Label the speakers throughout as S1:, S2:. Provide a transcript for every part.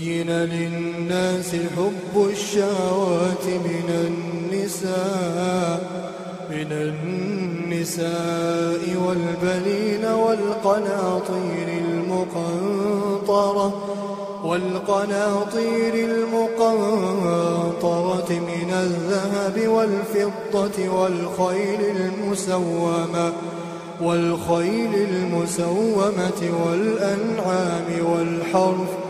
S1: زين للناس حب الشهوات من النساء من النساء والبنين والقناطير المقنطرة والقناطير المقنطرة من الذهب والفضة والخيل المسومة والخيل المسومة والأنعام والحرث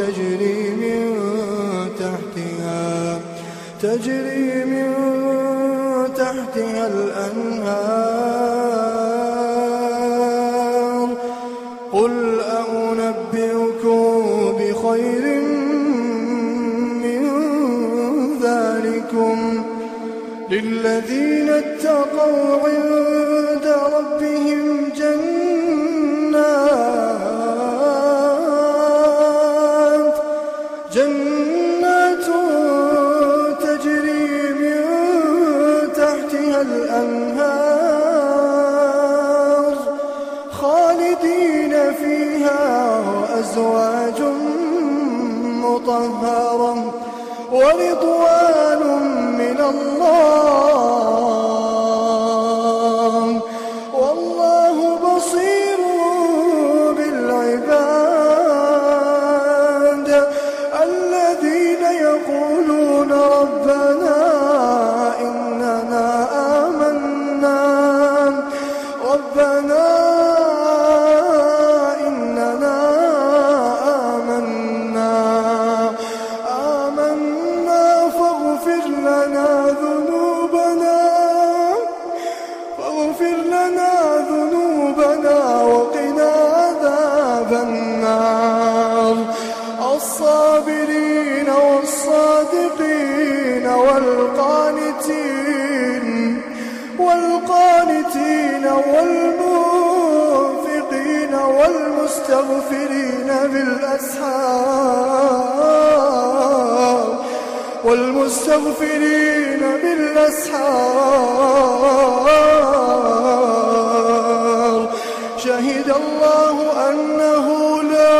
S1: تجري من تحتها تجري من تحتها الأنهار. قل أنبئكم بخير من ذلكم؟ للذين اتقوا عند ربهم وأزواج مطهرة ورضوان من الله والمستغفرين بالأسحار والمستغفرين بالأسحار. شهد الله أنه لا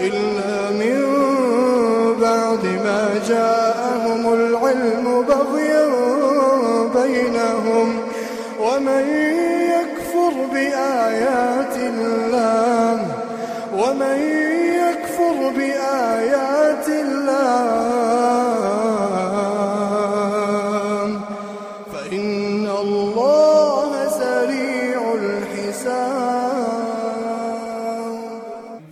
S1: إلا من بعد ما جاءهم العلم بغيا بينهم ومن يكفر بآيات الله ومن يكفر بآيات الله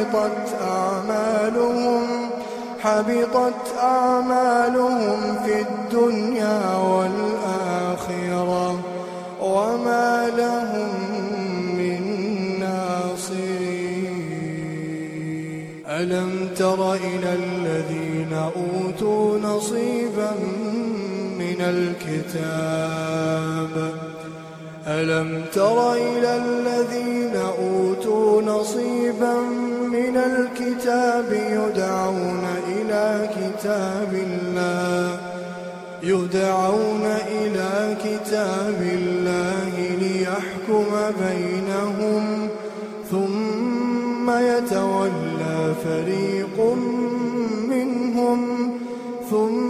S1: حبطت أعمالهم حبطت أعمالهم في الدنيا والآخرة. وما لهم من ناصرين. ألم تر إلى الذين أوتوا نصيبا من الكتاب؟ ألم تر إلى الذين أوتوا نصيبا الكتاب يدعون إلى كتاب الله. يدعون إلى كتاب الله ليحكم بينهم ثم يتولى فريق منهم ثم